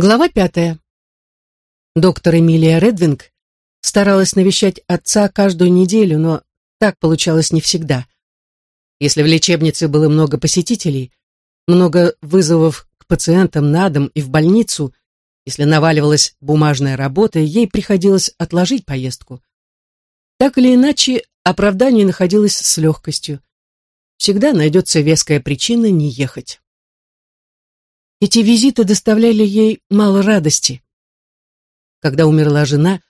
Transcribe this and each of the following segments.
Глава пятая. Доктор Эмилия Редвинг старалась навещать отца каждую неделю, но так получалось не всегда. Если в лечебнице было много посетителей, много вызовов к пациентам на дом и в больницу, если наваливалась бумажная работа, ей приходилось отложить поездку. Так или иначе, оправдание находилось с легкостью. Всегда найдется веская причина не ехать. Эти визиты доставляли ей мало радости. Когда умерла жена,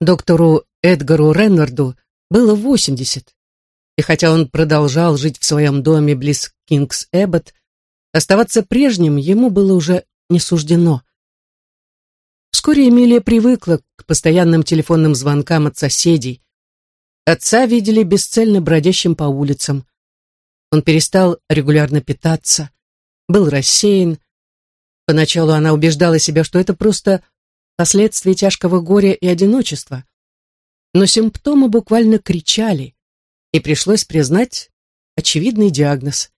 доктору Эдгару Реннарду было 80, и хотя он продолжал жить в своем доме близ Кингс-Эббот, оставаться прежним ему было уже не суждено. Вскоре Эмилия привыкла к постоянным телефонным звонкам от соседей. Отца видели бесцельно бродящим по улицам. Он перестал регулярно питаться, был рассеян, Поначалу она убеждала себя, что это просто последствия тяжкого горя и одиночества. Но симптомы буквально кричали, и пришлось признать очевидный диагноз.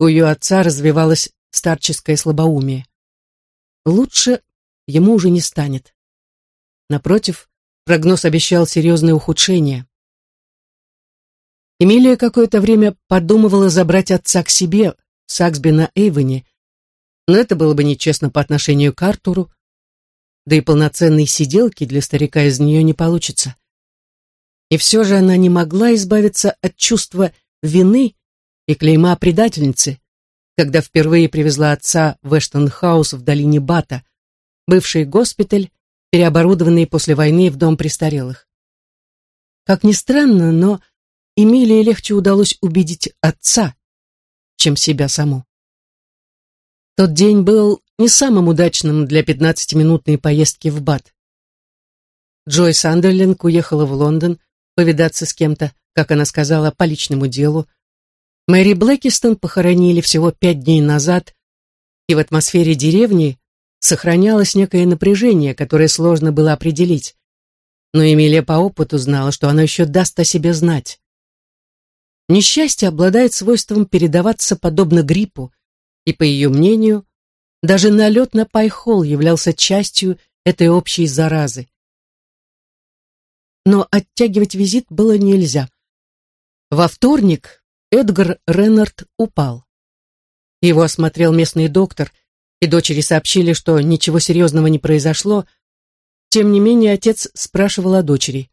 У ее отца развивалось старческое слабоумие. Лучше ему уже не станет. Напротив, прогноз обещал серьезное ухудшение. Эмилия какое-то время подумывала забрать отца к себе в Саксби на Эйвоне, но это было бы нечестно по отношению к Артуру, да и полноценной сиделки для старика из нее не получится. И все же она не могла избавиться от чувства вины и клейма предательницы, когда впервые привезла отца в Эштон-хаус в долине Бата, бывший госпиталь, переоборудованный после войны в дом престарелых. Как ни странно, но Эмилии легче удалось убедить отца, чем себя саму. Тот день был не самым удачным для пятнадцатиминутной поездки в Бат. Джой Сандерленд уехала в Лондон повидаться с кем-то, как она сказала, по личному делу. Мэри Блэкистон похоронили всего пять дней назад, и в атмосфере деревни сохранялось некое напряжение, которое сложно было определить. Но Эмилия по опыту знала, что оно еще даст о себе знать. Несчастье обладает свойством передаваться подобно гриппу, и, по ее мнению, даже налет на Пайхол являлся частью этой общей заразы. Но оттягивать визит было нельзя. Во вторник Эдгар Реннард упал. Его осмотрел местный доктор, и дочери сообщили, что ничего серьезного не произошло. Тем не менее, отец спрашивал о дочери.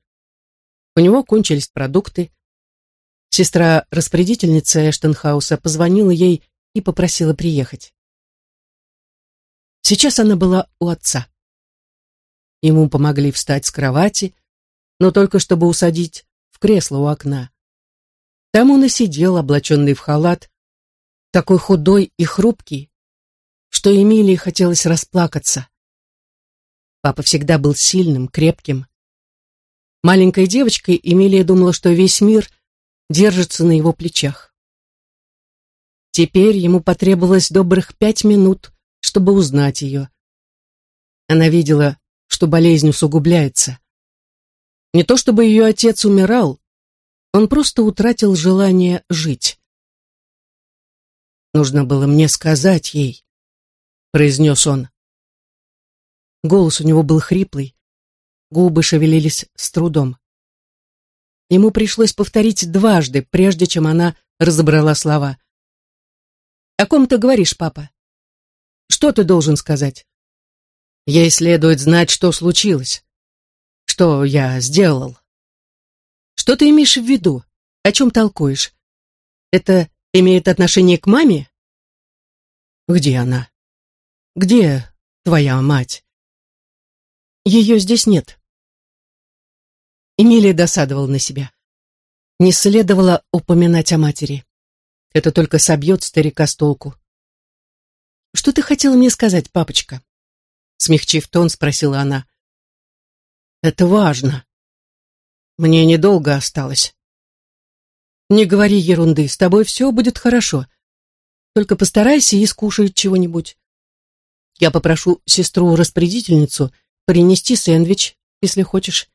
У него кончились продукты. Сестра-распорядительница Эштенхауса позвонила ей и попросила приехать. Сейчас она была у отца. Ему помогли встать с кровати, но только чтобы усадить в кресло у окна. Там он и сидел, облаченный в халат, такой худой и хрупкий, что Эмилии хотелось расплакаться. Папа всегда был сильным, крепким. Маленькой девочкой Эмилия думала, что весь мир держится на его плечах. Теперь ему потребовалось добрых пять минут, чтобы узнать ее. Она видела, что болезнь усугубляется. Не то чтобы ее отец умирал, он просто утратил желание жить. «Нужно было мне сказать ей», — произнес он. Голос у него был хриплый, губы шевелились с трудом. Ему пришлось повторить дважды, прежде чем она разобрала слова. О ком ты говоришь, папа? Что ты должен сказать? Ей следует знать, что случилось. Что я сделал. Что ты имеешь в виду? О чем толкуешь? Это имеет отношение к маме? Где она? Где твоя мать? Ее здесь нет. Эмилия досадовал на себя. Не следовало упоминать о матери. Это только собьет старика с толку. «Что ты хотела мне сказать, папочка?» Смягчив тон, спросила она. «Это важно. Мне недолго осталось. Не говори ерунды, с тобой все будет хорошо. Только постарайся и скушай чего-нибудь. Я попрошу сестру-распорядительницу принести сэндвич, если хочешь.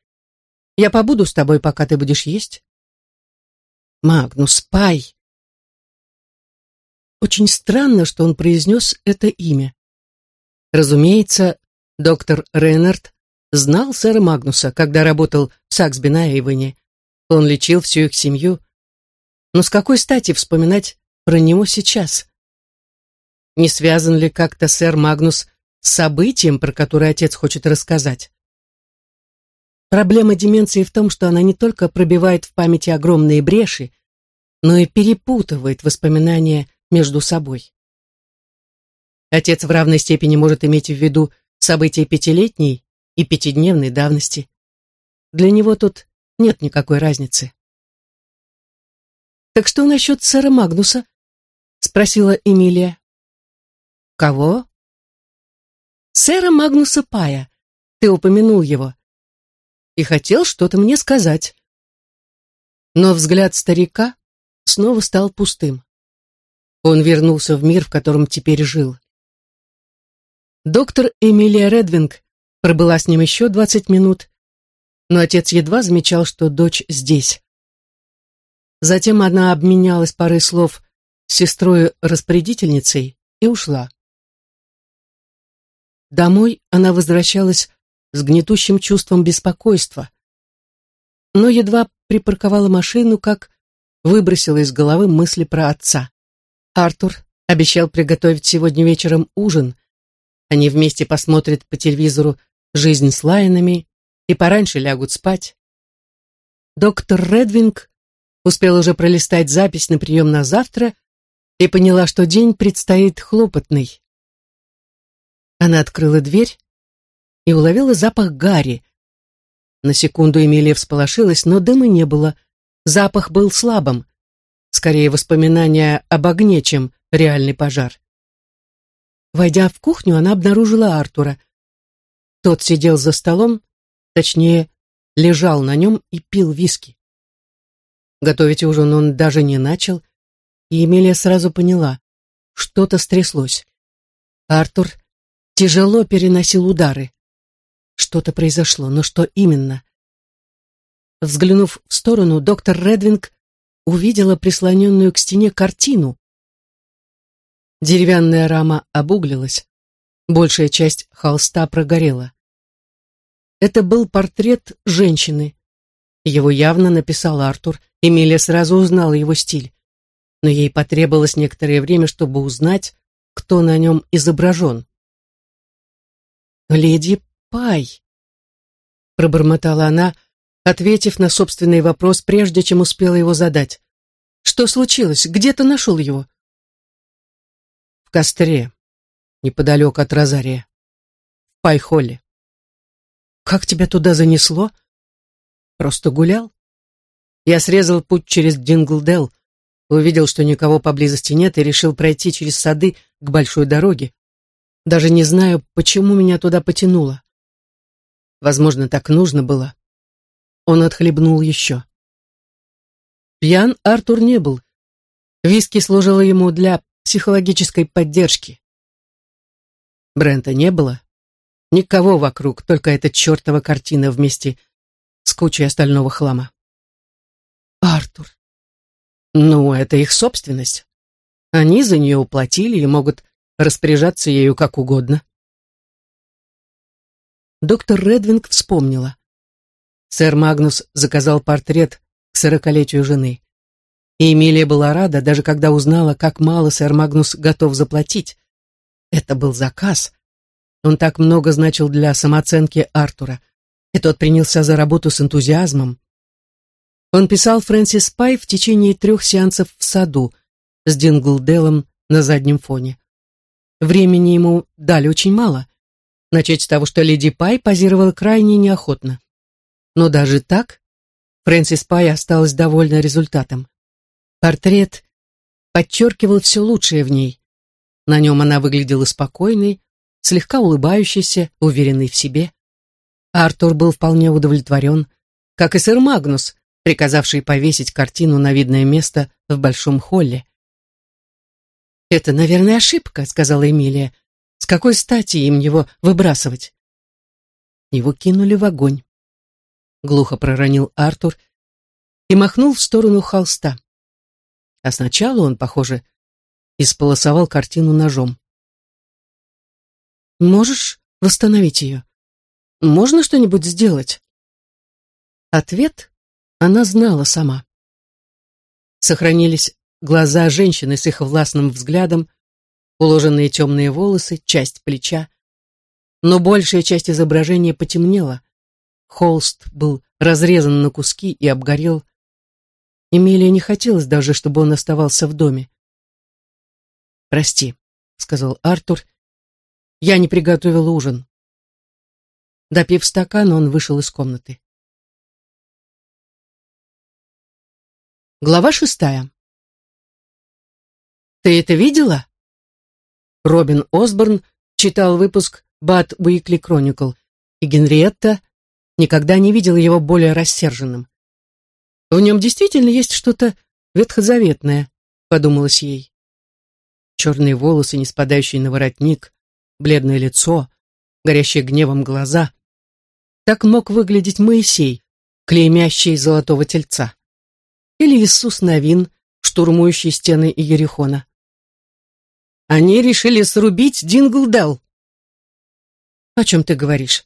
Я побуду с тобой, пока ты будешь есть. Магнус Пай, очень странно, что он произнес это имя. Разумеется, доктор Рейнард знал сэра Магнуса, когда работал в Саксби на Эйвене. Он лечил всю их семью. Но с какой стати вспоминать про него сейчас? Не связан ли как-то сэр Магнус с событием, про которое отец хочет рассказать? Проблема деменции в том, что она не только пробивает в памяти огромные бреши, но и перепутывает воспоминания между собой. Отец в равной степени может иметь в виду события пятилетней и пятидневной давности. Для него тут нет никакой разницы. «Так что насчет сэра Магнуса?» — спросила Эмилия. «Кого?» «Сэра Магнуса Пая. Ты упомянул его. И хотел что-то мне сказать». Но взгляд старика снова стал пустым. Он вернулся в мир, в котором теперь жил. Доктор Эмилия Редвинг пробыла с ним еще двадцать минут, но отец едва замечал, что дочь здесь. Затем она обменялась парой слов с сестрой-распорядительницей и ушла. Домой она возвращалась с гнетущим чувством беспокойства, но едва припарковала машину, как выбросила из головы мысли про отца. Артур обещал приготовить сегодня вечером ужин, они вместе посмотрят по телевизору «Жизнь с Лайонами» и пораньше лягут спать. Доктор Редвинг успел уже пролистать запись на прием на завтра и поняла, что день предстоит хлопотный. Она открыла дверь и уловила запах гари. На секунду Эмилия всполошилась, но дыма не было. Запах был слабым. Скорее воспоминание об огне, чем реальный пожар. Войдя в кухню, она обнаружила Артура. Тот сидел за столом, точнее, лежал на нем и пил виски. Готовить ужин он даже не начал, и Эмилия сразу поняла, что-то стряслось. Артур тяжело переносил удары. Что-то произошло, но что именно? Взглянув в сторону, доктор Редвинг увидела прислоненную к стене картину, Деревянная рама обуглилась, большая часть холста прогорела. Это был портрет женщины. Его явно написал Артур, Эмилия сразу узнала его стиль. Но ей потребовалось некоторое время, чтобы узнать, кто на нем изображен. «Леди Пай», — пробормотала она, ответив на собственный вопрос, прежде чем успела его задать. «Что случилось? Где ты нашел его?» в костре, неподалеку от Розария, в Пайхолле. Как тебя туда занесло? Просто гулял? Я срезал путь через Динглдел, увидел, что никого поблизости нет, и решил пройти через сады к большой дороге. Даже не знаю, почему меня туда потянуло. Возможно, так нужно было. Он отхлебнул еще. Пьян Артур не был. Виски служила ему для психологической поддержки. Брента не было. Никого вокруг, только эта чертова картина вместе с кучей остального хлама. Артур. Ну, это их собственность. Они за нее уплатили и могут распоряжаться ею как угодно. Доктор Редвинг вспомнила. Сэр Магнус заказал портрет к сорокалетию жены. И Эмилия была рада, даже когда узнала, как мало сэр Магнус готов заплатить. Это был заказ. Он так много значил для самооценки Артура. И тот принялся за работу с энтузиазмом. Он писал Фрэнсис Пай в течение трех сеансов в саду с Динглделом на заднем фоне. Времени ему дали очень мало. Начать с того, что леди Пай позировала крайне неохотно. Но даже так Фрэнсис Пай осталась довольна результатом. Портрет подчеркивал все лучшее в ней. На нем она выглядела спокойной, слегка улыбающейся, уверенной в себе. Артур был вполне удовлетворен, как и сэр Магнус, приказавший повесить картину на видное место в большом холле. «Это, наверное, ошибка», — сказала Эмилия. «С какой стати им его выбрасывать?» Его кинули в огонь. Глухо проронил Артур и махнул в сторону холста. А сначала он, похоже, исполосовал картину ножом. можешь восстановить ее? Можно что-нибудь сделать?» Ответ она знала сама. Сохранились глаза женщины с их властным взглядом, уложенные темные волосы, часть плеча. Но большая часть изображения потемнела. Холст был разрезан на куски и обгорел. Эмилия не хотелось даже, чтобы он оставался в доме. «Прости», — сказал Артур, — «я не приготовил ужин». Допив стакан, он вышел из комнаты. Глава шестая. «Ты это видела?» Робин Осборн читал выпуск «Бат Уикли Кроникл», и Генриетта никогда не видела его более рассерженным. «В нем действительно есть что-то ветхозаветное», — подумалось ей. Черные волосы, не спадающие на воротник, бледное лицо, горящие гневом глаза. Так мог выглядеть Моисей, клеймящий золотого тельца. Или Иисус Новин, штурмующий стены Иерихона. Они решили срубить Динглдел. О чем ты говоришь?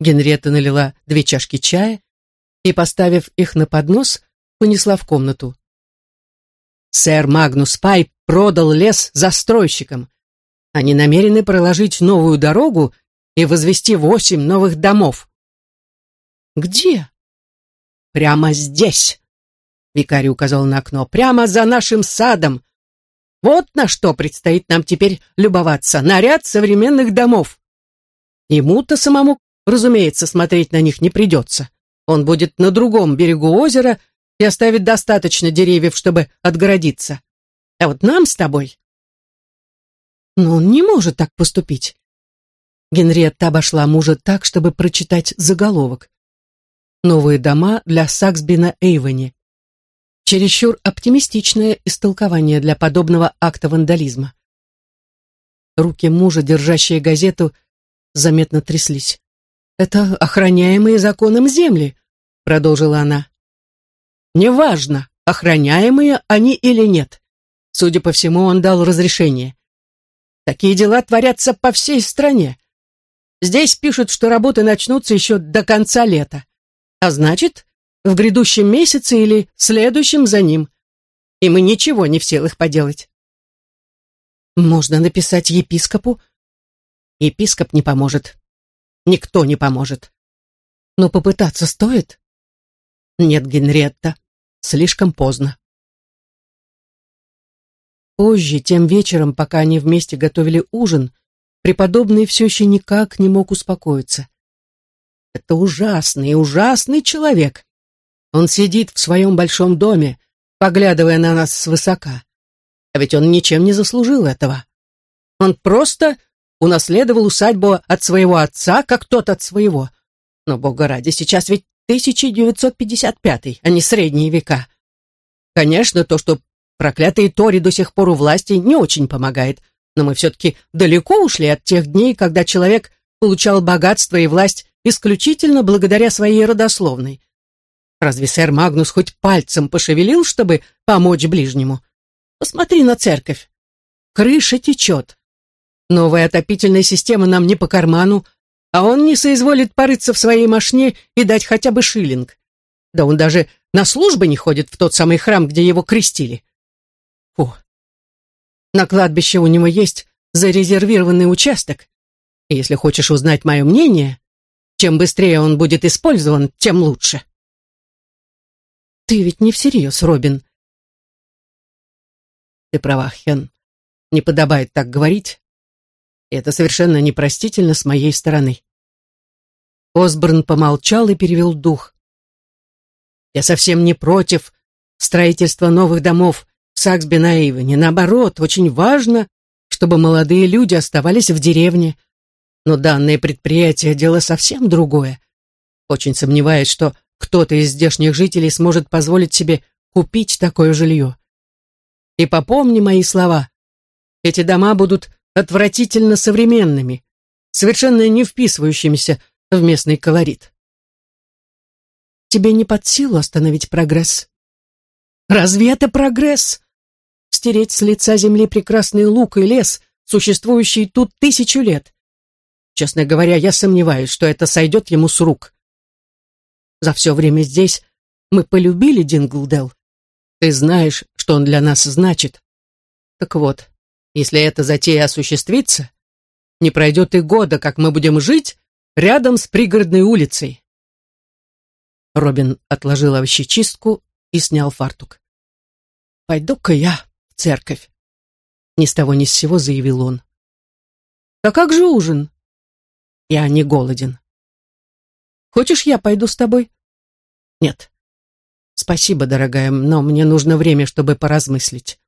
Генриетта налила две чашки чая и, поставив их на поднос, понесла в комнату. Сэр Магнус Пай продал лес застройщикам. Они намерены проложить новую дорогу и возвести восемь новых домов. Где? Прямо здесь. Викарий указал на окно. Прямо за нашим садом. Вот на что предстоит нам теперь любоваться. Наряд современных домов. Ему-то самому, разумеется, смотреть на них не придется. Он будет на другом берегу озера и оставит достаточно деревьев, чтобы отгородиться. А вот нам с тобой... Но он не может так поступить. Генриетта обошла мужа так, чтобы прочитать заголовок. «Новые дома для Саксби на Эйвоне. Чересчур оптимистичное истолкование для подобного акта вандализма. Руки мужа, держащие газету, заметно тряслись. «Это охраняемые законом земли», — продолжила она. «Неважно, охраняемые они или нет. Судя по всему, он дал разрешение. Такие дела творятся по всей стране. Здесь пишут, что работы начнутся еще до конца лета. А значит, в грядущем месяце или следующем за ним. И мы ничего не в силах поделать. Можно написать епископу. Епископ не поможет. Никто не поможет. Но попытаться стоит? Нет, Генретта, слишком поздно. Позже, тем вечером, пока они вместе готовили ужин, преподобный все еще никак не мог успокоиться. Это ужасный, ужасный человек. Он сидит в своем большом доме, поглядывая на нас свысока. А ведь он ничем не заслужил этого. Он просто унаследовал усадьбу от своего отца, как тот от своего. Но, бога ради, сейчас ведь 1955, а не средние века. Конечно, то, что проклятые Тори до сих пор у власти, не очень помогает, но мы все-таки далеко ушли от тех дней, когда человек получал богатство и власть исключительно благодаря своей родословной. Разве сэр Магнус хоть пальцем пошевелил, чтобы помочь ближнему? Посмотри на церковь. Крыша течет. Новая отопительная система нам не по карману, а он не соизволит порыться в своей мошне и дать хотя бы шиллинг. Да он даже на службы не ходит в тот самый храм, где его крестили. Фу. На кладбище у него есть зарезервированный участок. И если хочешь узнать мое мнение, чем быстрее он будет использован, тем лучше. Ты ведь не всерьез, Робин. Ты права, Хен. Не подобает так говорить. Это совершенно непростительно с моей стороны. Осборн помолчал и перевел дух. Я совсем не против строительства новых домов в Саксби-на-Эйвене. Наоборот, очень важно, чтобы молодые люди оставались в деревне. Но данное предприятие — дело совсем другое. Очень сомневаюсь, что кто-то из здешних жителей сможет позволить себе купить такое жилье. И попомни мои слова. Эти дома будут отвратительно современными, совершенно не вписывающимися в местный колорит. Тебе не под силу остановить прогресс. Разве это прогресс? Стереть с лица земли прекрасный луг и лес, существующий тут тысячу лет. Честно говоря, я сомневаюсь, что это сойдет ему с рук. За все время здесь мы полюбили Динглдел. Ты знаешь, что он для нас значит. Так вот, если эта затея осуществится, не пройдет и года, как мы будем жить рядом с пригородной улицей. Робин отложил овощечистку и снял фартук. «Пойду-ка я в церковь», — ни с того ни с сего заявил он. «А как же ужин?» «Я не голоден». «Хочешь, я пойду с тобой?» «Нет». «Спасибо, дорогая, но мне нужно время, чтобы поразмыслить».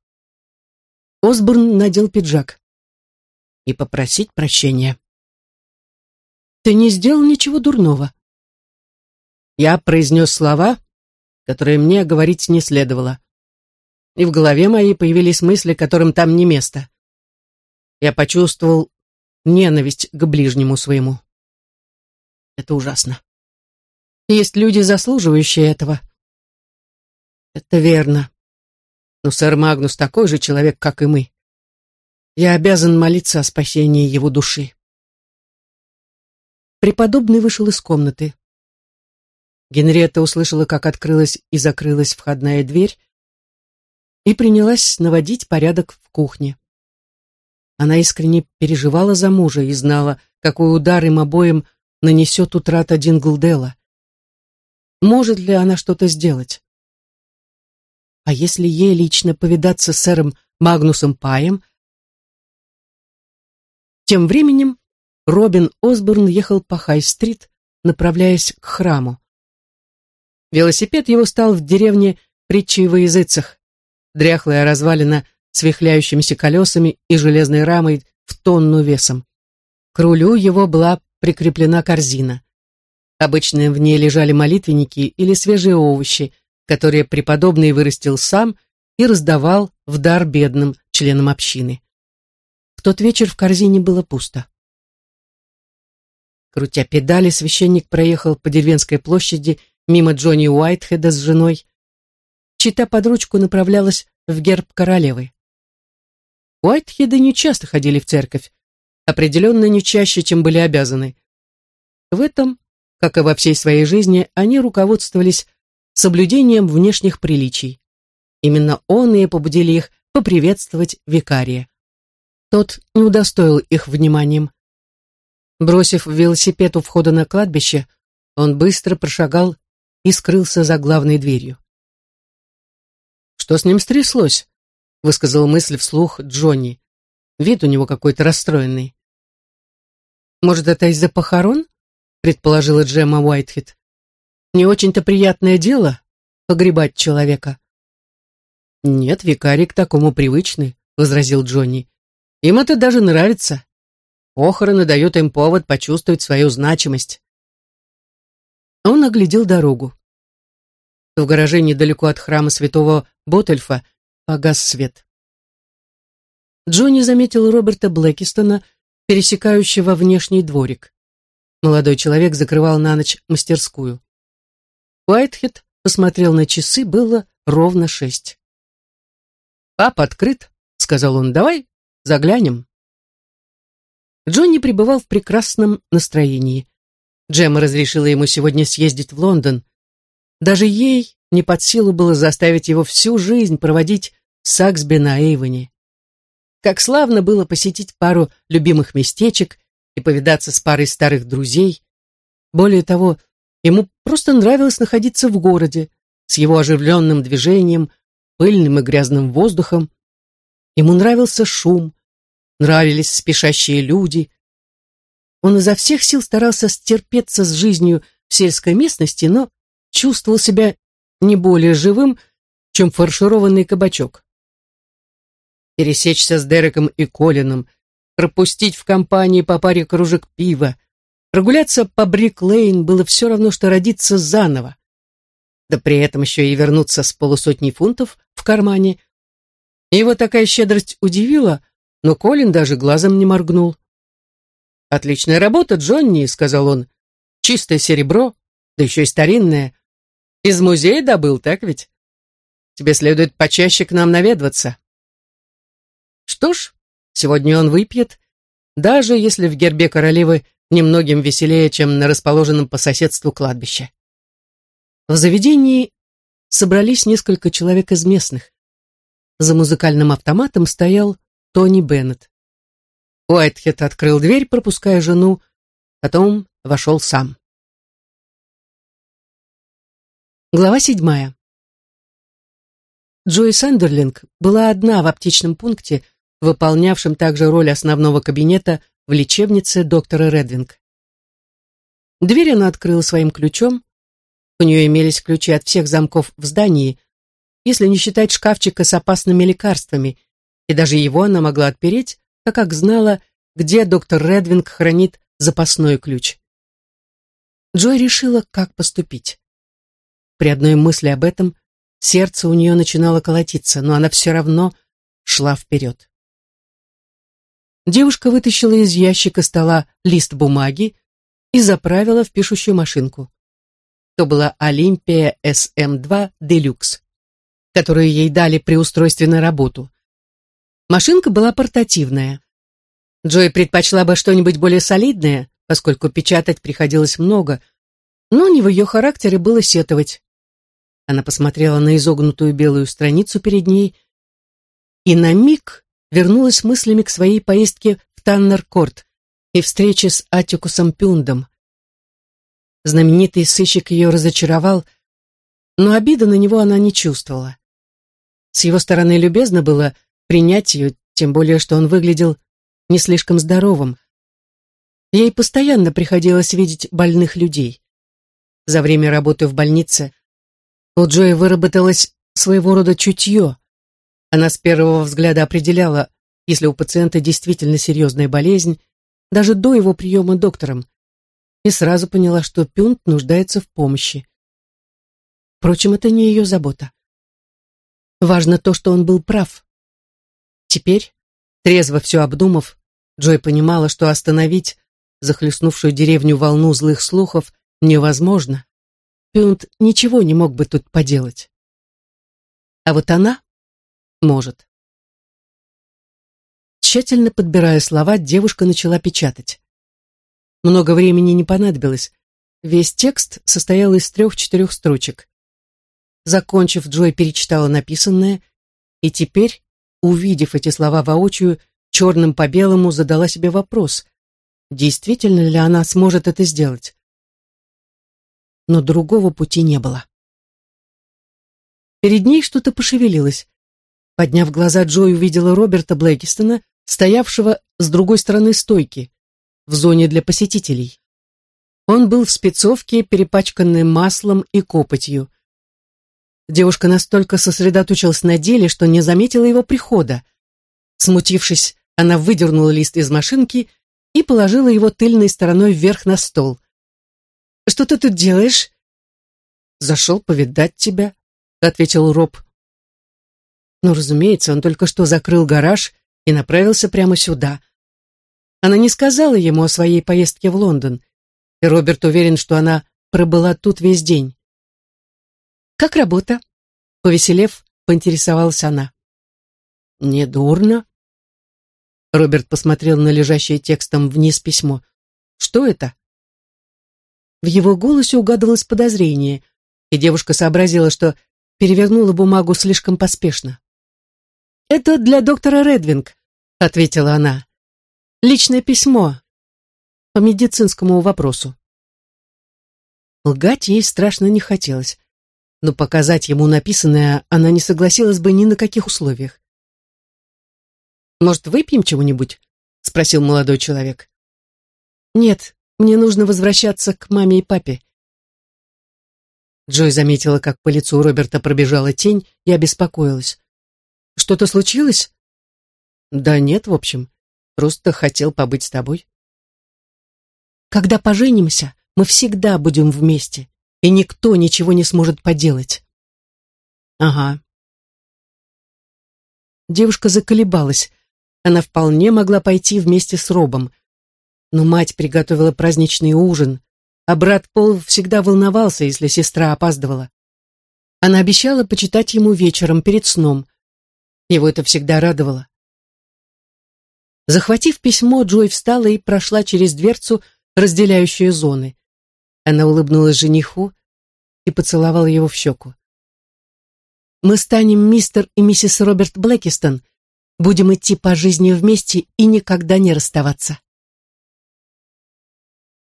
Осборн надел пиджак. «И попросить прощения». «Ты не сделал ничего дурного», я произнес слова, которые мне говорить не следовало. И в голове моей появились мысли, которым там не место. Я почувствовал ненависть к ближнему своему. Это ужасно. Есть люди, заслуживающие этого. Это верно. Но сэр Магнус такой же человек, как и мы. Я обязан молиться о спасении его души. Преподобный вышел из комнаты. Генриетта услышала, как открылась и закрылась входная дверь, и принялась наводить порядок в кухне. Она искренне переживала за мужа и знала, какой удар им обоим нанесет утрата Динглдела. Может ли она что-то сделать? А если ей лично повидаться с сэром Магнусом Паем? Тем временем Робин Осборн ехал по Хай-стрит, направляясь к храму. Велосипед его стал в деревне притчей во языцах. Дряхлая развалина с вихляющимися колесами и железной рамой в тонну весом. К рулю его была прикреплена корзина. Обычно в ней лежали молитвенники или свежие овощи, которые преподобный вырастил сам и раздавал в дар бедным членам общины. В тот вечер в корзине было пусто. Крутя педали, священник проехал по деревенской площади мимо Джонни Уайтхеда с женой. Чита под ручку направлялась в герб королевы. Уайтхеды не часто ходили в церковь, определенно не чаще, чем были обязаны. В этом, как и во всей своей жизни, они руководствовались соблюдением внешних приличий. Именно он и побудили их поприветствовать викария. Тот не удостоил их вниманием. Бросив велосипед у входа на кладбище, он быстро прошагал и скрылся за главной дверью. «Что с ним стряслось?» — высказал мысль вслух Джонни. Вид у него какой-то расстроенный. «Может, это из-за похорон?» — предположила Джемма Уайтхед. «Не очень-то приятное дело — погребать человека». «Нет, викарий к такому привычный», — возразил Джонни. «Им это даже нравится. Похороны дают им повод почувствовать свою значимость. Он оглядел дорогу. В гараже недалеко от храма святого Ботельфа погас свет. Джонни заметил Роберта Блэкистона, пересекающего внешний дворик. Молодой человек закрывал на ночь мастерскую. Уайтхед посмотрел на часы, было ровно шесть. «Пап открыт», — сказал он, — «давай заглянем». Джонни пребывал в прекрасном настроении. Джема разрешила ему сегодня съездить в Лондон. Даже ей не под силу было заставить его всю жизнь проводить в Саксби на Эйвоне. Как славно было посетить пару любимых местечек и повидаться с парой старых друзей. Более того, ему просто нравилось находиться в городе, с его оживленным движением, пыльным и грязным воздухом. Ему нравился шум, нравились спешащие люди, он изо всех сил старался стерпеться с жизнью в сельской местности, но чувствовал себя не более живым, чем фаршированный кабачок. Пересечься с Дереком и Колином, пропустить в компании по паре кружек пива, прогуляться по Брик-Лейн было все равно, что родиться заново. Да при этом еще и вернуться с полусотней фунтов в кармане. Его такая щедрость удивила, но Колин даже глазом не моргнул. «Отличная работа, Джонни», — сказал он. «Чистое серебро, да еще и старинное. Из музея добыл, так ведь? Тебе следует почаще к нам наведываться». Что ж, сегодня он выпьет, даже если в гербе королевы немногим веселее, чем на расположенном по соседству кладбище. В заведении собрались несколько человек из местных. За музыкальным автоматом стоял Тони Беннет. Уайтхед открыл дверь, пропуская жену, потом вошел сам. Глава седьмая. Джой Сандерлинг была одна в аптечном пункте, выполнявшем также роль основного кабинета в лечебнице доктора Редвинг. Дверь она открыла своим ключом. У нее имелись ключи от всех замков в здании, если не считать шкафчика с опасными лекарствами, и даже его она могла отпереть, так как знала, где доктор Редвинг хранит запасной ключ. Джой решила, как поступить. При одной мысли об этом сердце у нее начинало колотиться, но она все равно шла вперед. Девушка вытащила из ящика стола лист бумаги и заправила в пишущую машинку. То была Олимпия SM2 Deluxe, которую ей дали при устройстве на работу. Машинка была портативная. Джой предпочла бы что-нибудь более солидное, поскольку печатать приходилось много, но не в ее характере было сетовать. Она посмотрела на изогнутую белую страницу перед ней и на миг вернулась мыслями к своей поездке в Таннер-Корт и встрече с Атикусом Пюндом. Знаменитый сыщик ее разочаровал, но обиды на него она не чувствовала. С его стороны любезно было принять ее, тем более, что он выглядел не слишком здоровым. Ей постоянно приходилось видеть больных людей. За время работы в больнице у Джои выработалось своего рода чутье. Она с первого взгляда определяла, если у пациента действительно серьезная болезнь, даже до его приема доктором, и сразу поняла, что Пюнт нуждается в помощи. Впрочем, это не ее забота. Важно то, что он был прав. Теперь, трезво все обдумав, Джой понимала, что остановить захлестнувшую деревню волну злых слухов невозможно. Пюнт ничего не мог бы тут поделать. А вот она может. Тщательно подбирая слова, девушка начала печатать. Много времени не понадобилось. Весь текст состоял из трех-четырех строчек. Закончив, Джой перечитала написанное, и теперь, увидев эти слова воочию, черным по белому задала себе вопрос, действительно ли она сможет это сделать но другого пути не было. Перед ней что-то пошевелилось. Подняв глаза, Джой увидела Роберта Блэкистона, стоявшего с другой стороны стойки, в зоне для посетителей. Он был в спецовке, перепачканной маслом и копотью. Девушка настолько сосредоточилась на деле, что не заметила его прихода. Смутившись, она выдернула лист из машинки и положила его тыльной стороной вверх на стол. Что ты тут делаешь?» «Зашел повидать тебя», — ответил Роб. Ну, разумеется, он только что закрыл гараж и направился прямо сюда. Она не сказала ему о своей поездке в Лондон, и Роберт уверен, что она пробыла тут весь день. «Как работа?» — повеселев, поинтересовалась она. «Недурно». Роберт посмотрел на лежащее текстом вниз письмо. «Что это?» В его голосе угадывалось подозрение, и девушка сообразила, что перевернула бумагу слишком поспешно. «Это для доктора Редвинг», — ответила она. «Личное письмо по медицинскому вопросу». Лгать ей страшно не хотелось, но показать ему написанное она не согласилась бы ни на каких условиях. «Может, выпьем чего-нибудь?» — спросил молодой человек. «Нет, мне нужно возвращаться к маме и папе. Джой заметила, как по лицу Роберта пробежала тень и обеспокоилась. Что-то случилось? Да нет, в общем. Просто хотел побыть с тобой. Когда поженимся, мы всегда будем вместе, и никто ничего не сможет поделать. Ага. Девушка заколебалась. Она вполне могла пойти вместе с Робом, но мать приготовила праздничный ужин, а брат Пол всегда волновался, если сестра опаздывала. Она обещала почитать ему вечером перед сном. Его это всегда радовало. Захватив письмо, Джой встала и прошла через дверцу, разделяющую зоны. Она улыбнулась жениху и поцеловала его в щеку. «Мы станем мистер и миссис Роберт Блэкистон, будем идти по жизни вместе и никогда не расставаться».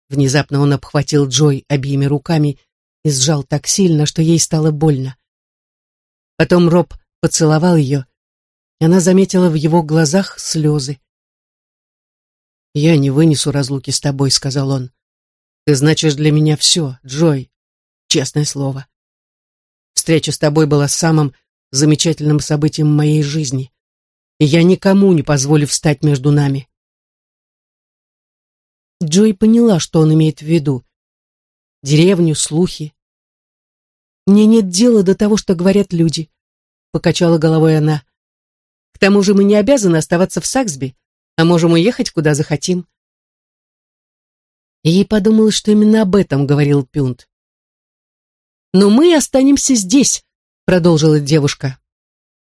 Внезапно он обхватил Джой обеими руками и сжал так сильно, что ей стало больно. Потом Роб поцеловал ее, и она заметила в его глазах слезы. «Я не вынесу разлуки с тобой», — сказал он. «Ты значишь для меня все, Джой, честное слово. Встреча с тобой была самым замечательным событием моей жизни, и я никому не позволю встать между нами». Джой поняла, что он имеет в виду. Деревню, слухи. «Мне нет дела до того, что говорят люди», — покачала головой она. «К тому же мы не обязаны оставаться в Саксби а можем уехать, куда захотим. ей подумалось, что именно об этом говорил Пюнт. «Но мы останемся здесь», — продолжила девушка.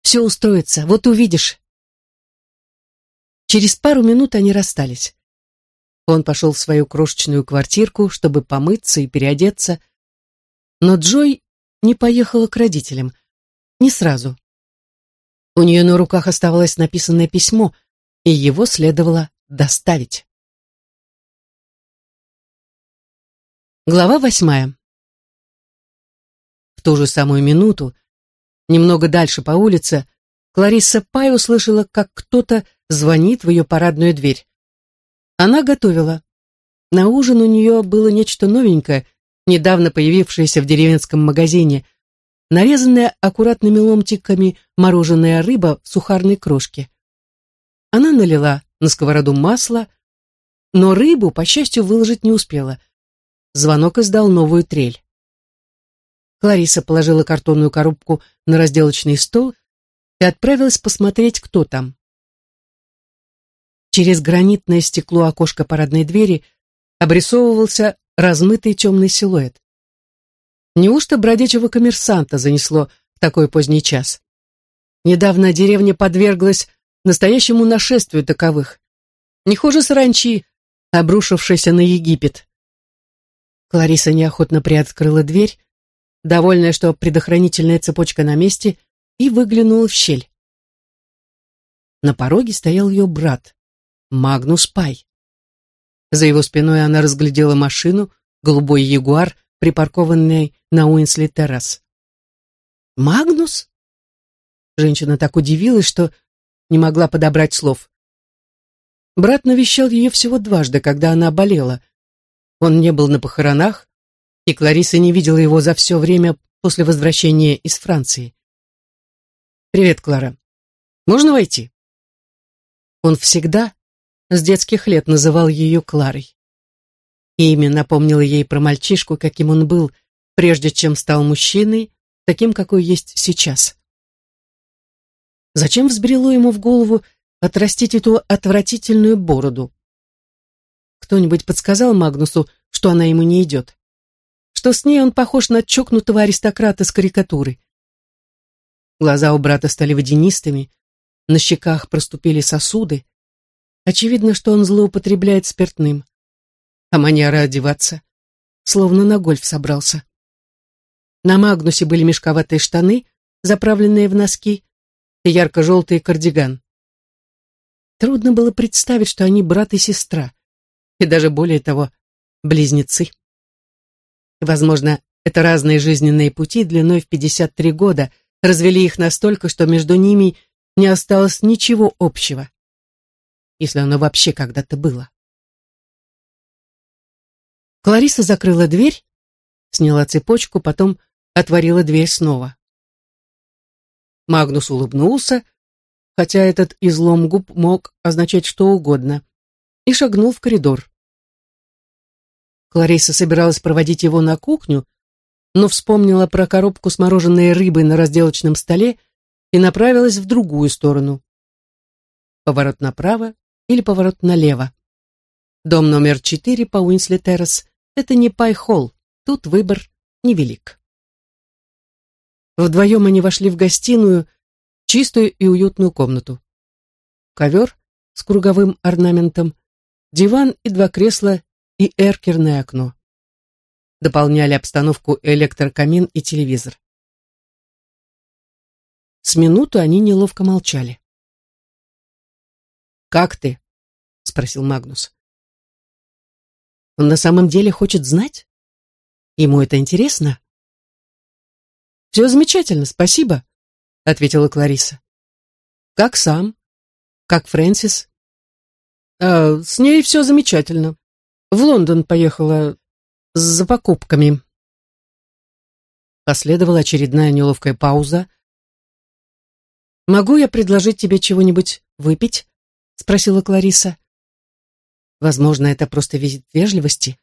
«Все устроится, вот увидишь». Через пару минут они расстались. Он пошел в свою крошечную квартирку, чтобы помыться и переодеться, но Джой не поехала к родителям. Не сразу. У нее на руках оставалось написанное письмо, и его следовало доставить. Глава восьмая. В ту же самую минуту, немного дальше по улице, Кларисса Пай услышала, как кто-то звонит в ее парадную дверь. Она готовила. На ужин у нее было нечто новенькое, недавно появившееся в деревенском магазине, нарезанная аккуратными ломтиками мороженая рыба в сухарной крошке. Она налила на сковороду масло, но рыбу, по счастью, выложить не успела. Звонок издал новую трель. Клариса положила картонную коробку на разделочный стол и отправилась посмотреть, кто там. Через гранитное стекло окошка парадной двери обрисовывался размытый темный силуэт. Неужто бродячего коммерсанта занесло в такой поздний час? Недавно деревня подверглась настоящему нашествию таковых. Не хуже саранчи, обрушившейся на Египет. Клариса неохотно приоткрыла дверь, довольная, что предохранительная цепочка на месте, и выглянула в щель. На пороге стоял ее брат, Магнус Пай. За его спиной она разглядела машину, голубой ягуар, припаркованный на Уинсли-террас. «Магнус?» Женщина так удивилась, что не могла подобрать слов. Брат навещал ее всего дважды, когда она болела. Он не был на похоронах, и Клариса не видела его за все время после возвращения из Франции. «Привет, Клара. Можно войти?» Он всегда с детских лет называл ее Кларой. Имя напомнило ей про мальчишку, каким он был, прежде чем стал мужчиной, таким, какой есть сейчас. Зачем взбрело ему в голову отрастить эту отвратительную бороду? Кто-нибудь подсказал Магнусу, что она ему не идет? Что с ней он похож на чокнутого аристократа с карикатуры? Глаза у брата стали водянистыми, на щеках проступили сосуды. Очевидно, что он злоупотребляет спиртным. А манера одеваться, словно на гольф собрался. На Магнусе были мешковатые штаны, заправленные в носки, и ярко-желтый кардиган. Трудно было представить, что они брат и сестра, и даже более того, близнецы. Возможно, это разные жизненные пути длиной в 53 года развели их настолько, что между ними не осталось ничего общего, если оно вообще когда-то было. Клариса закрыла дверь, сняла цепочку, потом отворила дверь снова. Магнус улыбнулся, хотя этот излом губ мог означать что угодно, и шагнул в коридор. Клариса собиралась проводить его на кухню, но вспомнила про коробку с мороженой рыбой на разделочном столе и направилась в другую сторону. Поворот направо или поворот налево. Дом номер четыре по Уинсли Террас — это не Пай-Холл, тут выбор невелик. Вдвоем они вошли в гостиную, чистую и уютную комнату. Ковер с круговым орнаментом, диван и два кресла и эркерное окно. Дополняли обстановку электрокамин и телевизор. С минуту они неловко молчали. «Как ты?» — спросил Магнус. «Он на самом деле хочет знать? Ему это интересно?» «Все замечательно, спасибо», — ответила Клариса. «Как сам? Как Фрэнсис?» а, «С ней все замечательно. В Лондон поехала за покупками». Последовала очередная неловкая пауза. «Могу я предложить тебе чего-нибудь выпить?» — спросила Клариса. Возможно, это просто визит вежливости.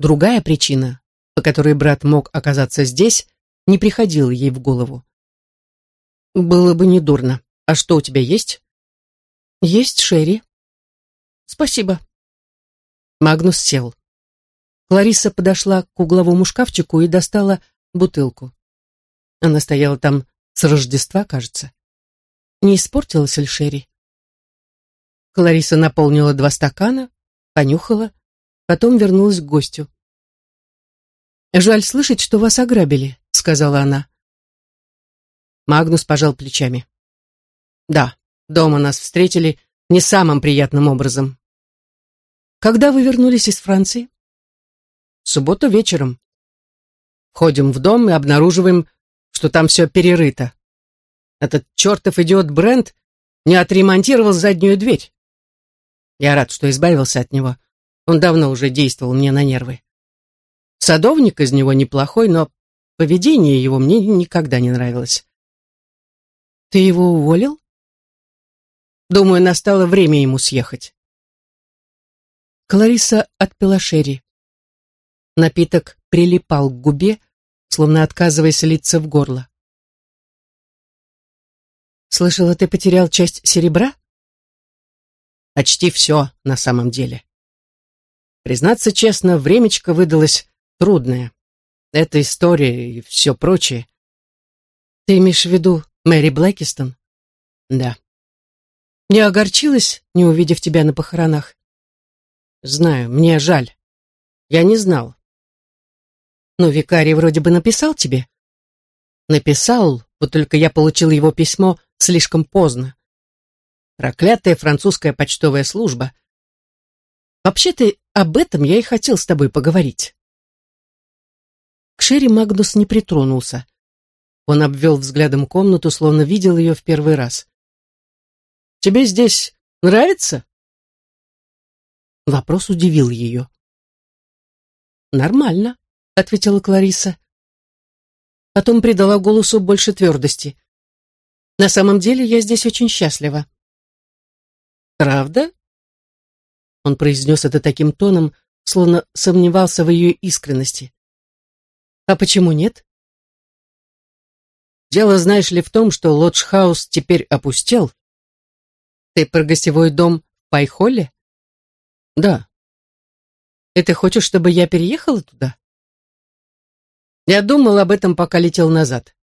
Другая причина, по которой брат мог оказаться здесь, не приходила ей в голову. «Было бы недурно. А что у тебя есть?» «Есть Шерри». «Спасибо». Магнус сел. Клариса подошла к угловому шкафчику и достала бутылку. Она стояла там с Рождества, кажется. Не испортилась ли Шерри? Клариса наполнила два стакана, понюхала, потом вернулась к гостю. «Жаль слышать, что вас ограбили», — сказала она. Магнус пожал плечами. «Да, дома нас встретили не самым приятным образом». «Когда вы вернулись из Франции?» «В субботу вечером. Ходим в дом и обнаруживаем, что там все перерыто. Этот чертов идиот Брент не отремонтировал заднюю дверь. Я рад, что избавился от него. Он давно уже действовал мне на нервы. Садовник из него неплохой, но поведение его мне никогда не нравилось. Ты его уволил? Думаю, настало время ему съехать. Клариса отпила шерри. Напиток прилипал к губе, словно отказываясь литься в горло. «Слышала, ты потерял часть серебра?» «Почти все, на самом деле. Признаться честно, времечко выдалось трудное. Эта история и все прочее. Ты имеешь в виду Мэри Блэкистон? Да. Не огорчилась, не увидев тебя на похоронах? Знаю, мне жаль. Я не знал. Но викарий вроде бы написал тебе. Написал, вот только я получил его письмо слишком поздно. Проклятая французская почтовая служба. Вообще-то об этом я и хотел с тобой поговорить. К Шерри Магнус не притронулся. Он обвел взглядом комнату, словно видел ее в первый раз. «Тебе здесь нравится?» Вопрос удивил ее. «Нормально», — ответила Клариса. Потом придала голосу больше твердости. «На самом деле я здесь очень счастлива». «Правда?» Он произнес это таким тоном, словно сомневался в ее искренности. А почему нет? Дело, знаешь ли, в том, что лодж-хаус теперь опустел. Ты про гостевой дом в Пайхолле? Да. И ты хочешь, чтобы я переехала туда? Я думал об этом, пока летел назад.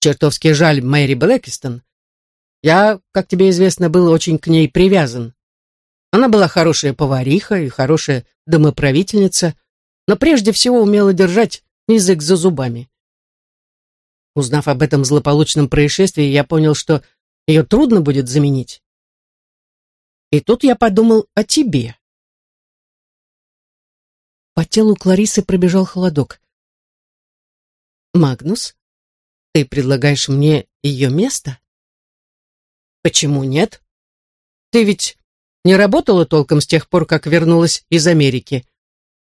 Чертовски жаль Мэри Блэкистон. Я, как тебе известно, был очень к ней привязан. Она была хорошая повариха и хорошая домоправительница, но прежде всего умела держать язык за зубами. Узнав об этом злополучном происшествии, я понял, что ее трудно будет заменить. И тут я подумал о тебе. По телу Кларисы пробежал холодок. «Магнус, ты предлагаешь мне ее место?» «Почему нет? Ты ведь не работала толком с тех пор, как вернулась из Америки.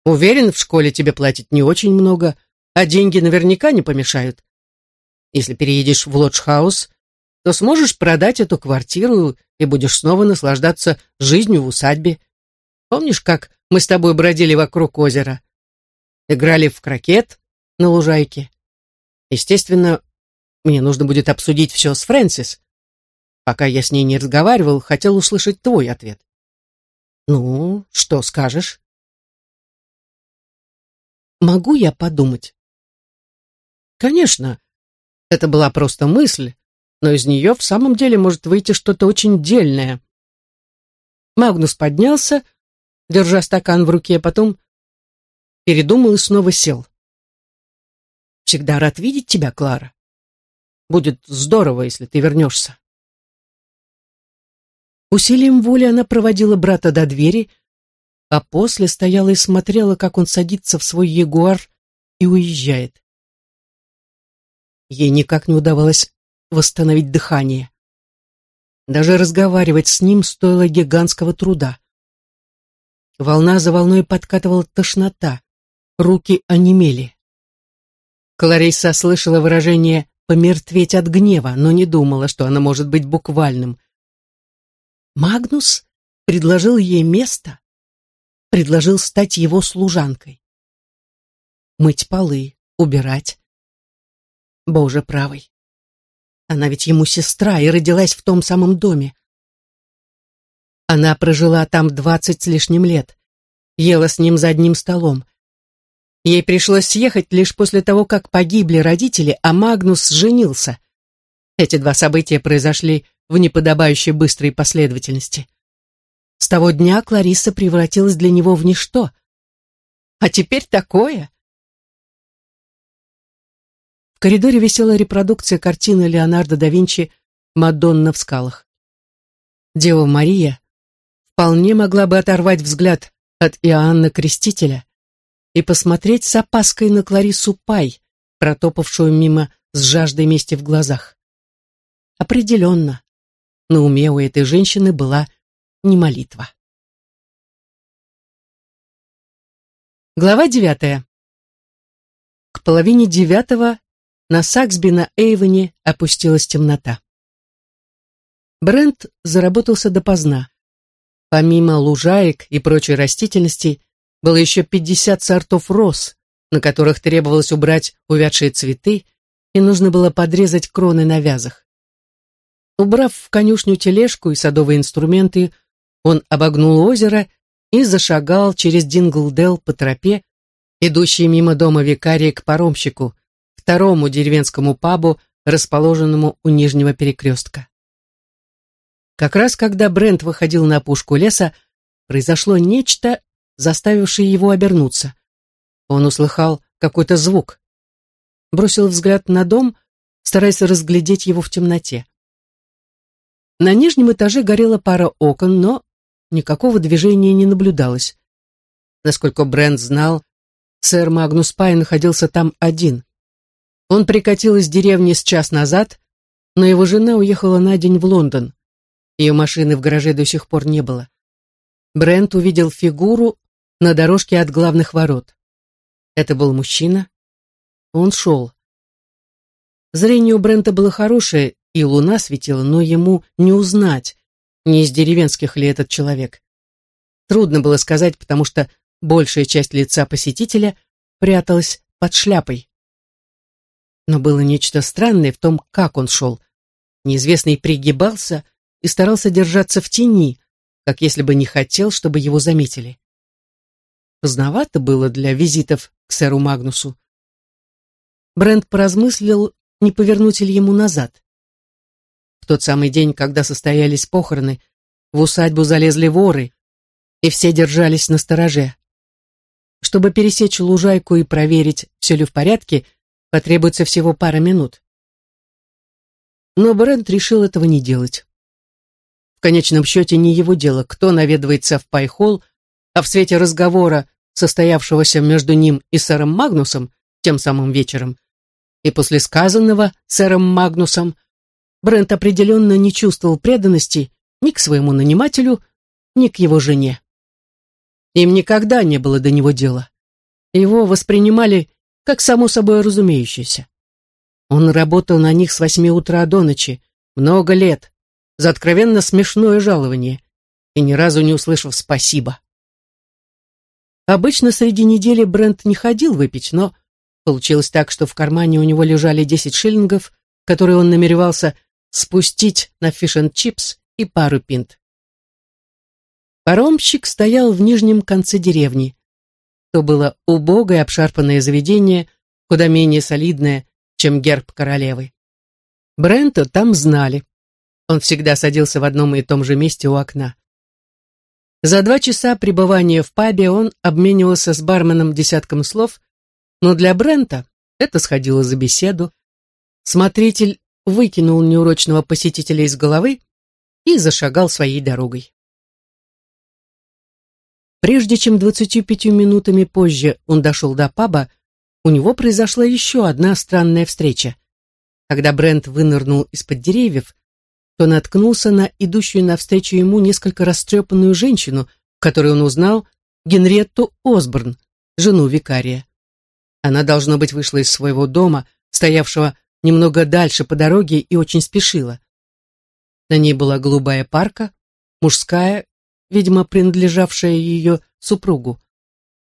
Уверен, в школе тебе платят не очень много, а деньги наверняка не помешают. Если переедешь в лодж-хаус, то сможешь продать эту квартиру и будешь снова наслаждаться жизнью в усадьбе. Помнишь, как мы с тобой бродили вокруг озера? Играли в крокет на лужайке. Естественно, мне нужно будет обсудить все с Фрэнсис. Пока я с ней не разговаривал, хотел услышать твой ответ. Ну, что скажешь? Могу я подумать? Конечно, это была просто мысль, но из нее в самом деле может выйти что-то очень дельное. Магнус поднялся, держа стакан в руке, потом передумал и снова сел. «Всегда рад видеть тебя, Клара. Будет здорово, если ты вернешься». Усилием воли она проводила брата до двери, а после стояла и смотрела, как он садится в свой ягуар и уезжает. Ей никак не удавалось восстановить дыхание. Даже разговаривать с ним стоило гигантского труда. Волна за волной подкатывала тошнота, руки онемели. Клариса слышала выражение «помертветь от гнева», но не думала, что оно может быть буквальным. Магнус предложил ей место, предложил стать его служанкой. Мыть полы, убирать. Боже правый. Она ведь ему сестра и родилась в том самом доме. Она прожила там двадцать с лишним лет, ела с ним за одним столом. Ей пришлось съехать лишь после того, как погибли родители, а Магнус женился. Эти два события произошли в неподобающей быстрой последовательности. С того дня Клариса превратилась для него в ничто. А теперь такое. В коридоре висела репродукция картины Леонардо да Винчи «Мадонна в скалах». Дева Мария вполне могла бы оторвать взгляд от Иоанна Крестителя и посмотреть с опаской на Кларису Пай, протопавшую мимо с жаждой мести в глазах. Определенно, на уме у этой женщины была не молитва. Глава девятая. К половине девятого на Саксби на Эйвоне опустилась темнота. Брент заработался допоздна. Помимо лужаек и прочей растительности, было еще пятьдесят сортов роз, на которых требовалось убрать увядшие цветы, и нужно было подрезать кроны на вязах. Убрав в конюшню тележку и садовые инструменты, он обогнул озеро и зашагал через Динглдел по тропе, идущей мимо дома викария к паромщику, второму деревенскому пабу, расположенному у нижнего перекрестка. Как раз когда Брент выходил на опушку леса, произошло нечто, заставившее его обернуться. Он услыхал какой-то звук. Бросил взгляд на дом, стараясь разглядеть его в темноте. На нижнем этаже горела пара окон, но никакого движения не наблюдалось. Насколько Брент знал, сэр Магнус Пай находился там один. Он прикатил из деревни с час назад, но его жена уехала на день в Лондон. Ее машины в гараже до сих пор не было. Брент увидел фигуру на дорожке от главных ворот. Это был мужчина. Он шел. Зрение у Брента было хорошее, и луна светила, но ему не узнать, не из деревенских ли этот человек. Трудно было сказать, потому что большая часть лица посетителя пряталась под шляпой. Но было нечто странное в том, как он шел. Неизвестный пригибался и старался держаться в тени, как если бы не хотел, чтобы его заметили. Поздновато было для визитов к сэру Магнусу. Брент поразмыслил, не повернуть ли ему назад тот самый день, когда состоялись похороны, в усадьбу залезли воры, и все держались на стороже. Чтобы пересечь лужайку и проверить, все ли в порядке, потребуется всего пара минут. Но Брент решил этого не делать. В конечном счете не его дело, кто наведывается в Пайхолл, а в свете разговора, состоявшегося между ним и сэром Магнусом тем самым вечером, и после сказанного сэром Магнусом, Брент определенно не чувствовал преданности ни к своему нанимателю, ни к его жене. Им никогда не было до него дела. Его воспринимали как само собой разумеющееся. Он работал на них с восьми утра до ночи, много лет, за откровенно смешное жалование, и ни разу не услышав спасибо. Обычно среди недели Брент не ходил выпить, но получилось так, что в кармане у него лежали десять шиллингов, которые он намеревался спустить на фиш-н-чипс и пару пинт. Паромщик стоял в нижнем конце деревни. То было убогое обшарпанное заведение, куда менее солидное, чем герб королевы. Брента там знали. Он всегда садился в одном и том же месте у окна. За два часа пребывания в пабе он обменивался с барменом десятком слов, но для Брента это сходило за беседу. Смотритель выкинул неурочного посетителя из головы и зашагал своей дорогой. Прежде чем двадцатью пятью минутами позже он дошел до паба, у него произошла еще одна странная встреча. Когда Брент вынырнул из-под деревьев, то наткнулся на идущую навстречу ему несколько растрепанную женщину, которую он узнал Генретту Осборн, жену викария. Она, должно быть, вышла из своего дома, стоявшего немного дальше по дороге, и очень спешила. На ней была голубая парка, мужская видимо, принадлежавшая ее супругу.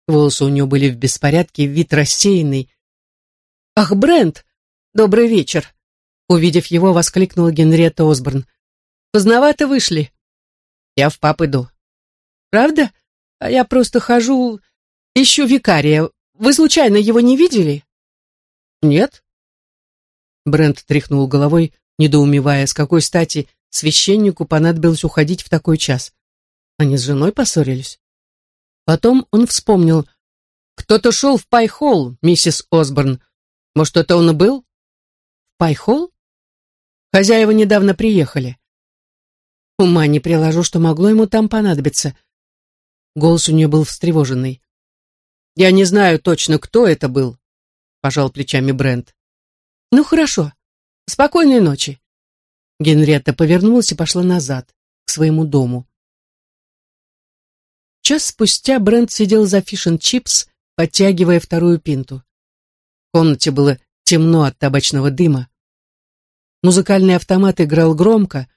Волосы у нее были в беспорядке, вид рассеянный. «Ах, Брент! Добрый вечер!» Увидев его, воскликнула Генриетта Осборн. «Поздновато вышли». «Я в пап иду». «Правда? А я просто хожу, ищу викария. Вы случайно его не видели?» «Нет». Брент тряхнул головой, недоумевая, с какой стати священнику понадобилось уходить в такой час. Они с женой поссорились. Потом он вспомнил. «Кто-то шел в Пайхолл, миссис Осборн. Может, это он и был?» «В Пайхолл?» «Хозяева недавно приехали». Ума не приложу, что могло ему там понадобиться. Голос у нее был встревоженный. «Я не знаю точно, кто это был», — пожал плечами Брент. «Ну, хорошо. Спокойной ночи». Генриетта повернулась и пошла назад, к своему дому. Час спустя Брент сидел за фиш-н-чипс, подтягивая вторую пинту. В комнате было темно от табачного дыма. Музыкальный автомат играл громко,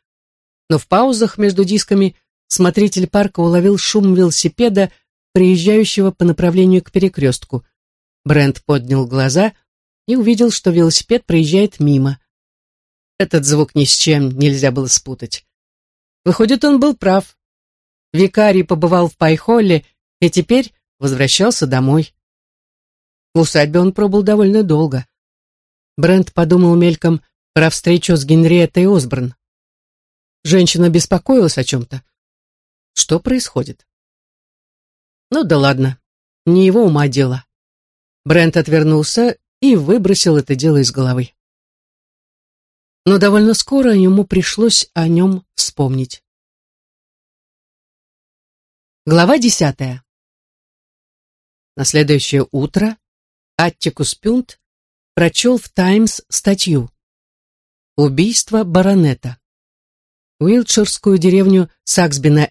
но в паузах между дисками смотритель парка уловил шум велосипеда, приезжающего по направлению к перекрестку. Брент поднял глаза и увидел, что велосипед проезжает мимо. Этот звук ни с чем нельзя было спутать. Выходит, он был прав. Викарий побывал в Пайхолле и теперь возвращался домой. В усадьбе он пробыл довольно долго. Брент подумал мельком про встречу с Генриеттой Осборн. Женщина беспокоилась о чем-то. Что происходит? Ну да ладно, не его ума дело. Брент отвернулся и выбросил это дело из головы. Но довольно скоро ему пришлось о нем вспомнить. Глава десятая. На следующее утро Аттикус Пюнт прочел в «Таймс» статью «Убийство баронета». Уилтширскую деревню Саксби на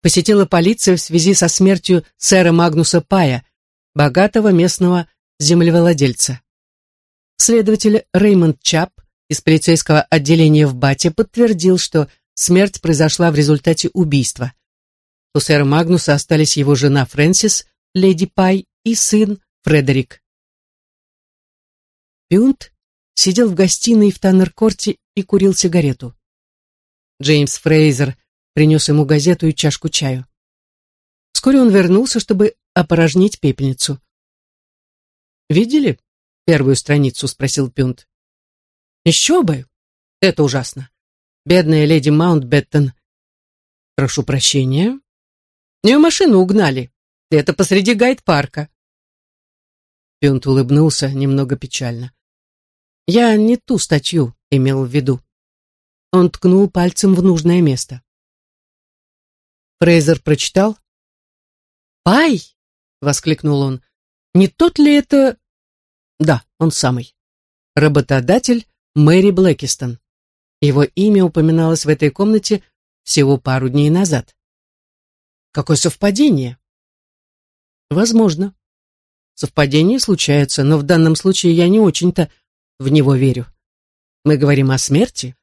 посетила полиция в связи со смертью сэра Магнуса Пая, богатого местного землевладельца. Следователь Реймонд Чап из полицейского отделения в Бате подтвердил, что смерть произошла в результате убийства – у сэра Магнуса остались его жена Фрэнсис, леди Пай и сын Фредерик. Пюнт сидел в гостиной в Таннер-корте и курил сигарету. Джеймс Фрейзер принес ему газету и чашку чаю. Вскоре он вернулся, чтобы опорожнить пепельницу. «Видели первую страницу?» — спросил Пюнт. «Еще бы! Это ужасно. Бедная леди Маунтбеттон. Прошу прощения, Ее машину угнали. Это посреди гайд-парка. Пюнт улыбнулся немного печально. Я не ту статью имел в виду. Он ткнул пальцем в нужное место. Фрейзер прочитал. «Пай!» — воскликнул он. «Не тот ли это...» «Да, он самый. Работодатель Мэри Блэкистон. Его имя упоминалось в этой комнате всего пару дней назад. Какое совпадение? Возможно. Совпадения случаются, но в данном случае я не очень-то в него верю. Мы говорим о смерти,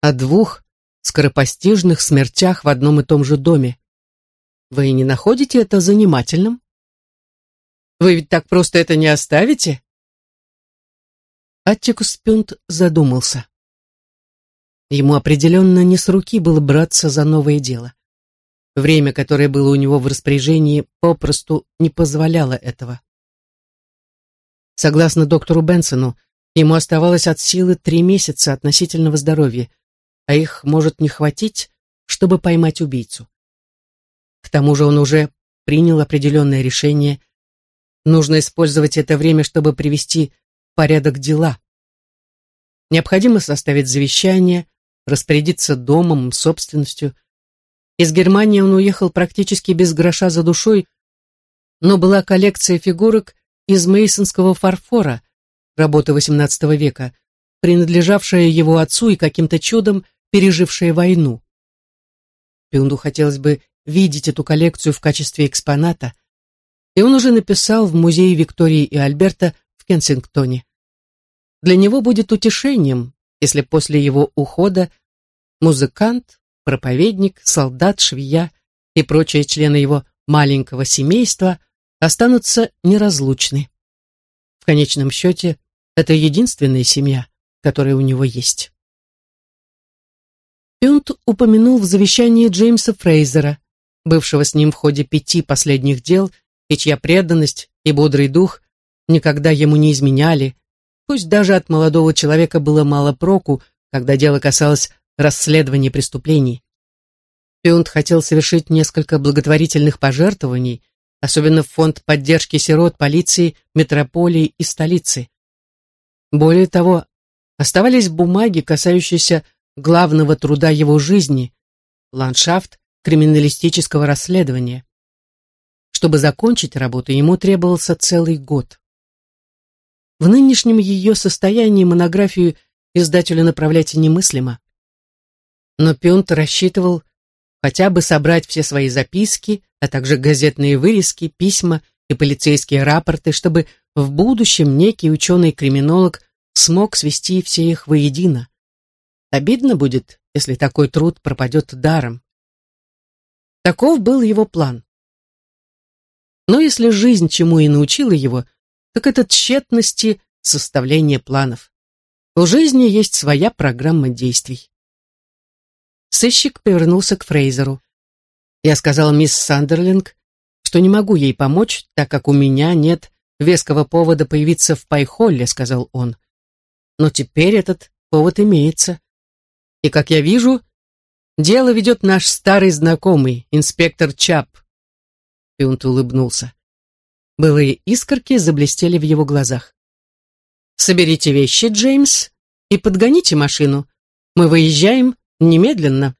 о двух скоропостижных смертях в одном и том же доме. Вы не находите это занимательным? Вы ведь так просто это не оставите? Аттикус Пюнт задумался. Ему определенно не с руки было браться за новое дело. Время, которое было у него в распоряжении, попросту не позволяло этого. Согласно доктору Бенсону, ему оставалось от силы три месяца относительного здоровья, а их может не хватить, чтобы поймать убийцу. К тому же он уже принял определенное решение. Нужно использовать это время, чтобы привести в порядок дела. Необходимо составить завещание, распорядиться домом, собственностью. Из Германии он уехал практически без гроша за душой, но была коллекция фигурок из мейсонского фарфора, работы XVIII века, принадлежавшая его отцу и каким-то чудом пережившая войну. Пюнду хотелось бы видеть эту коллекцию в качестве экспоната, и он уже написал в музее Виктории и Альберта в Кенсингтоне. Для него будет утешением, если после его ухода музыкант, проповедник, солдат, швея и прочие члены его маленького семейства останутся неразлучны. В конечном счете, это единственная семья, которая у него есть. Пюнт упомянул в завещании Джеймса Фрейзера, бывшего с ним в ходе пяти последних дел, и чья преданность и бодрый дух никогда ему не изменяли, пусть даже от молодого человека было мало проку, когда дело касалось расследования преступлений. Пюнт хотел совершить несколько благотворительных пожертвований, особенно в фонд поддержки сирот полиции, метрополии и столицы. Более того, оставались бумаги, касающиеся главного труда его жизни – ландшафт криминалистического расследования. Чтобы закончить работу, ему требовался целый год. В нынешнем ее состоянии монографию издателю направлять немыслимо. Но Пюнт рассчитывал хотя бы собрать все свои записки, а также газетные вырезки, письма и полицейские рапорты, чтобы в будущем некий ученый-криминолог смог свести все их воедино. Обидно будет, если такой труд пропадет даром. Таков был его план. Но если жизнь чему и научила его, так это тщетности составления планов. У жизни есть своя программа действий. Сыщик повернулся к Фрейзеру. Я сказал мисс Сандерлинг, что не могу ей помочь, так как у меня нет веского повода появиться в Пайхолле, сказал он. Но теперь этот повод имеется. И, как я вижу, дело ведет наш старый знакомый, инспектор Чап. Пюнт улыбнулся. Былые искорки заблестели в его глазах. «Соберите вещи, Джеймс, и подгоните машину. Мы выезжаем немедленно».